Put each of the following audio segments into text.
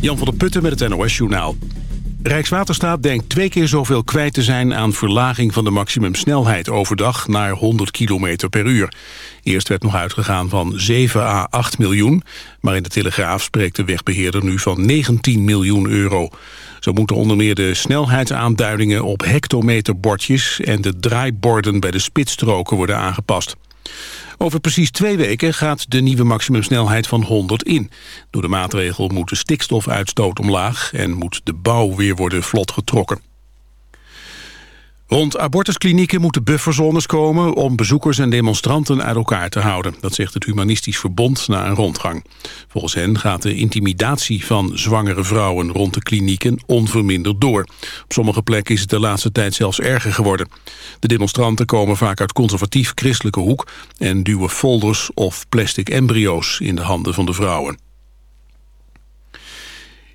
Jan van der Putten met het NOS-journaal. Rijkswaterstaat denkt twee keer zoveel kwijt te zijn aan verlaging van de maximumsnelheid overdag naar 100 km per uur. Eerst werd nog uitgegaan van 7 à 8 miljoen, maar in de Telegraaf spreekt de wegbeheerder nu van 19 miljoen euro. Zo moeten onder meer de snelheidsaanduidingen op hectometerbordjes en de draaiborden bij de spitsstroken worden aangepast. Over precies twee weken gaat de nieuwe maximumsnelheid van 100 in. Door de maatregel moet de stikstofuitstoot omlaag... en moet de bouw weer worden vlot getrokken. Rond abortusklinieken moeten bufferzones komen om bezoekers en demonstranten uit elkaar te houden. Dat zegt het Humanistisch Verbond na een rondgang. Volgens hen gaat de intimidatie van zwangere vrouwen rond de klinieken onverminderd door. Op sommige plekken is het de laatste tijd zelfs erger geworden. De demonstranten komen vaak uit conservatief-christelijke hoek en duwen folders of plastic embryo's in de handen van de vrouwen.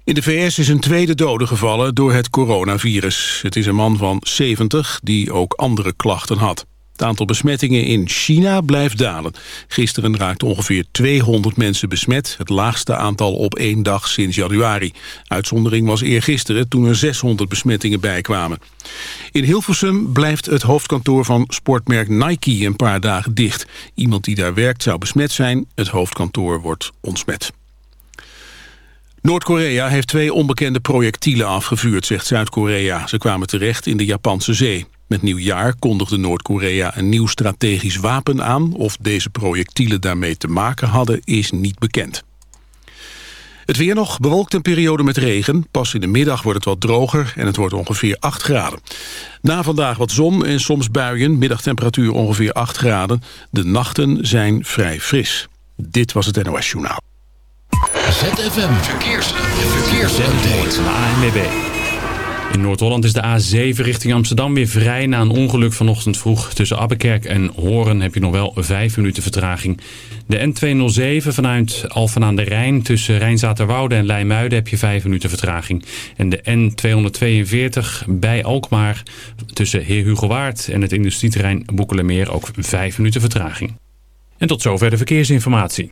In de VS is een tweede dode gevallen door het coronavirus. Het is een man van 70 die ook andere klachten had. Het aantal besmettingen in China blijft dalen. Gisteren raakten ongeveer 200 mensen besmet, het laagste aantal op één dag sinds januari. Uitzondering was eergisteren toen er 600 besmettingen bijkwamen. In Hilversum blijft het hoofdkantoor van sportmerk Nike een paar dagen dicht. Iemand die daar werkt zou besmet zijn, het hoofdkantoor wordt ontsmet. Noord-Korea heeft twee onbekende projectielen afgevuurd, zegt Zuid-Korea. Ze kwamen terecht in de Japanse zee. Met nieuwjaar kondigde Noord-Korea een nieuw strategisch wapen aan. Of deze projectielen daarmee te maken hadden, is niet bekend. Het weer nog, bewolkt een periode met regen. Pas in de middag wordt het wat droger en het wordt ongeveer 8 graden. Na vandaag wat zon en soms buien, middagtemperatuur ongeveer 8 graden. De nachten zijn vrij fris. Dit was het NOS Journaal. ZFM Verkeers. Verkeersupdate. ANWB. In Noord-Holland is de A7 richting Amsterdam weer vrij na een ongeluk vanochtend vroeg. Tussen Abbekerk en Horen heb je nog wel 5 minuten vertraging. De N207 vanuit Alphen aan de Rijn tussen Rijnzaterwoude en Leimuiden heb je 5 minuten vertraging. En de N242 bij Alkmaar tussen Heer Hugo Waard en het industrieterrein Boekelemeer ook 5 minuten vertraging. En tot zover de verkeersinformatie.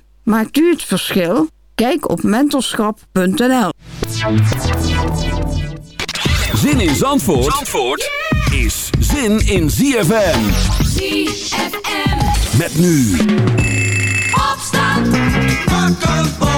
Maakt u het verschil? Kijk op mentorschap.nl. Zin in Zandvoort, Zandvoort is zin in ZFM. ZFM. Met nu. Opstand.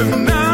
tonight.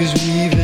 Music is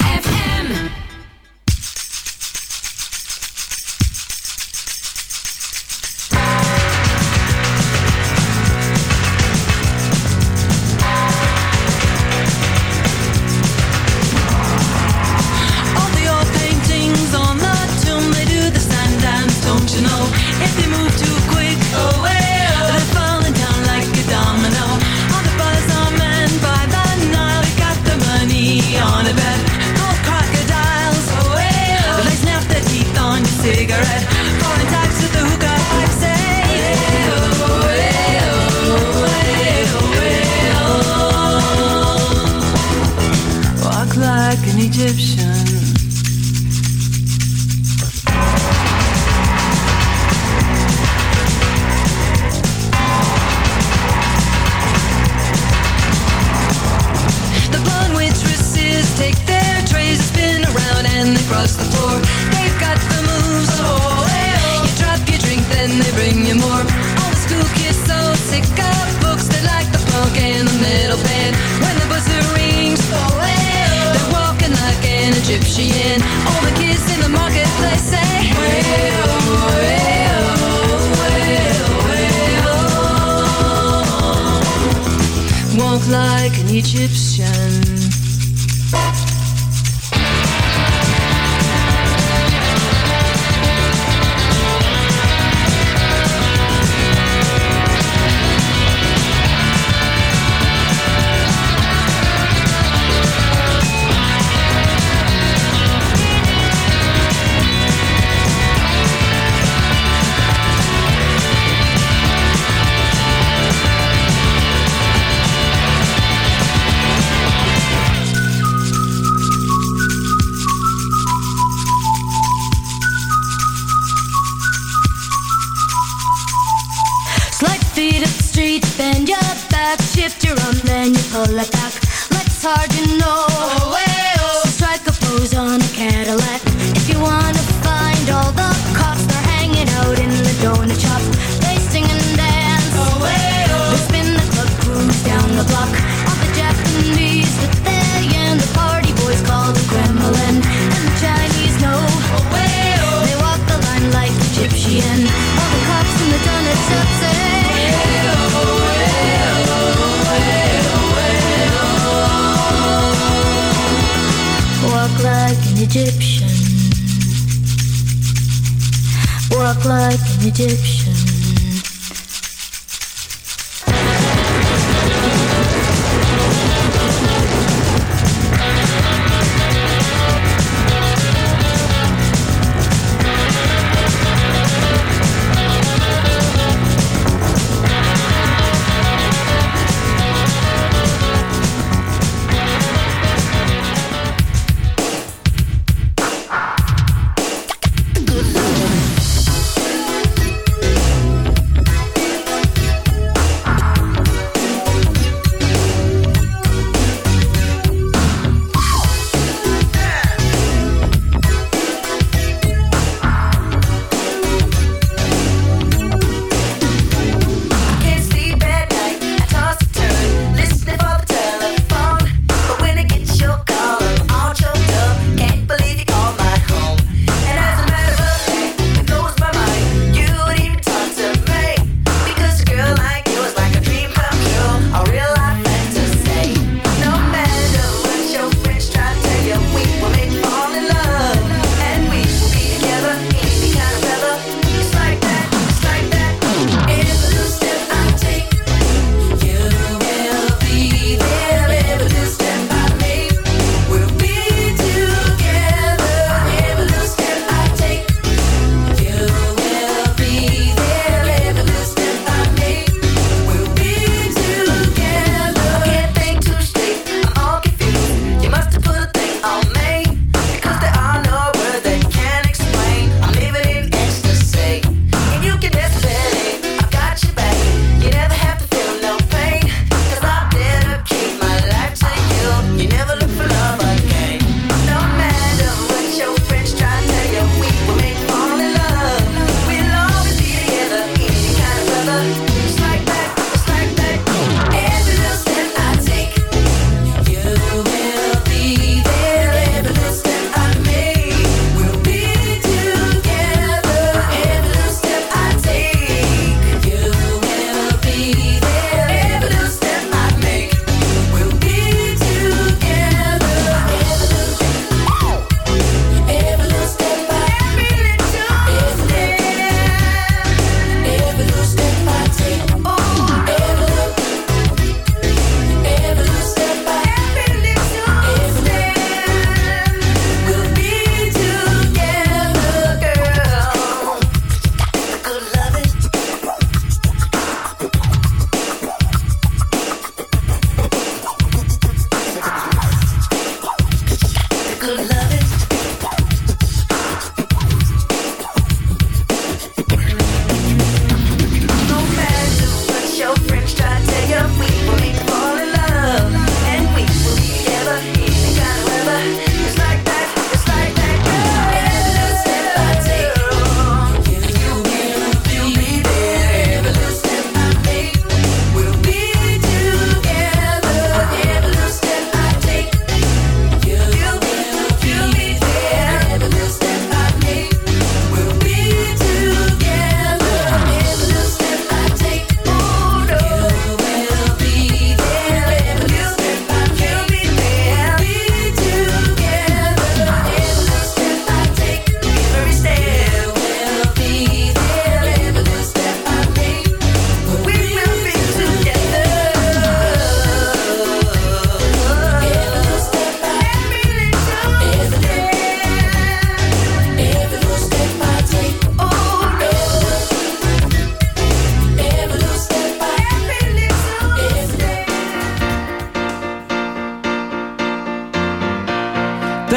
an Egyptian.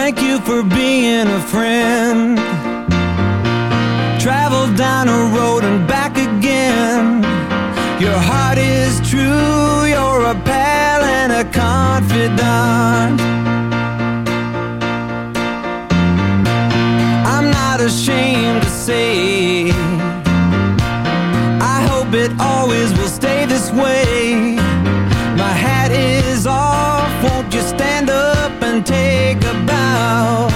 Thank you for being a friend. Travel down a road and back again. Your heart is true, you're a pal and a confidant. I'm not ashamed to say take a bow.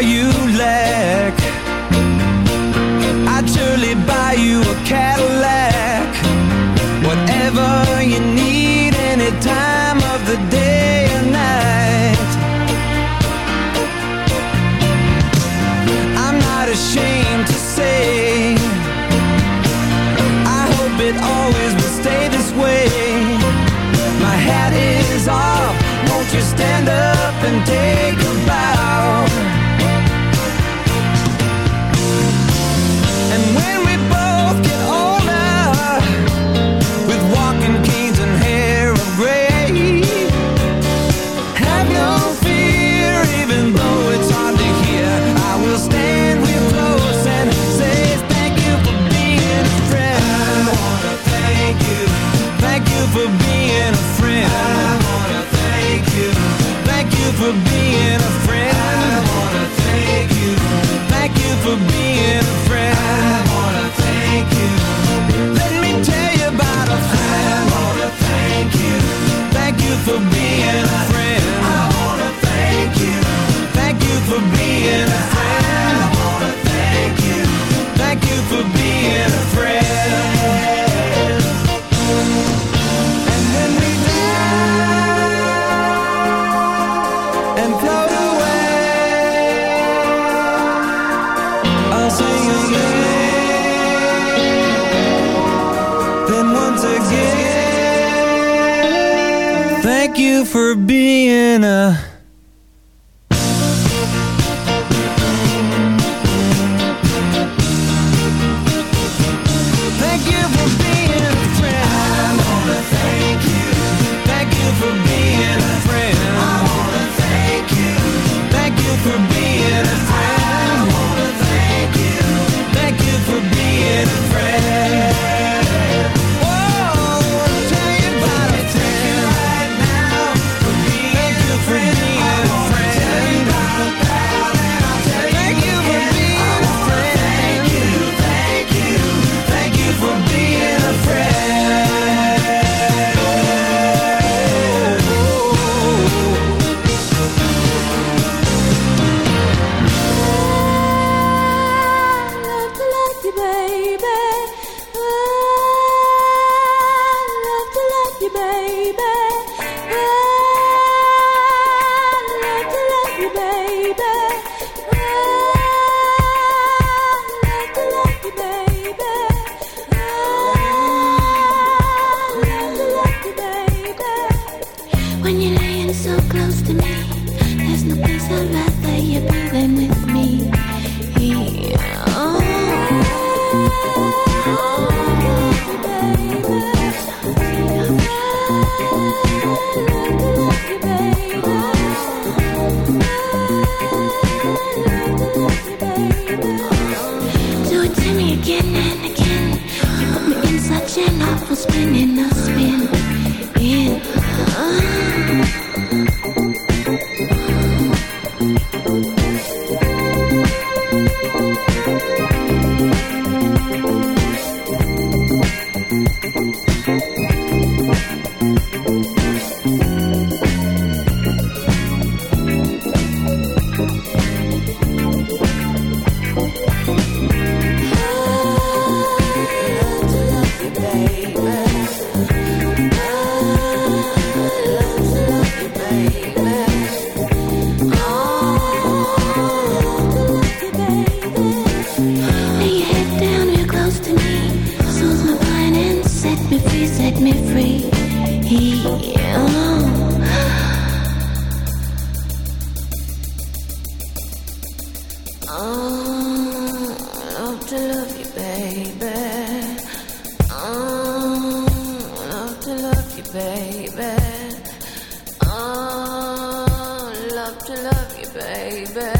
are you lack I'd surely buy you a Cadillac. Whatever you need anytime. baby.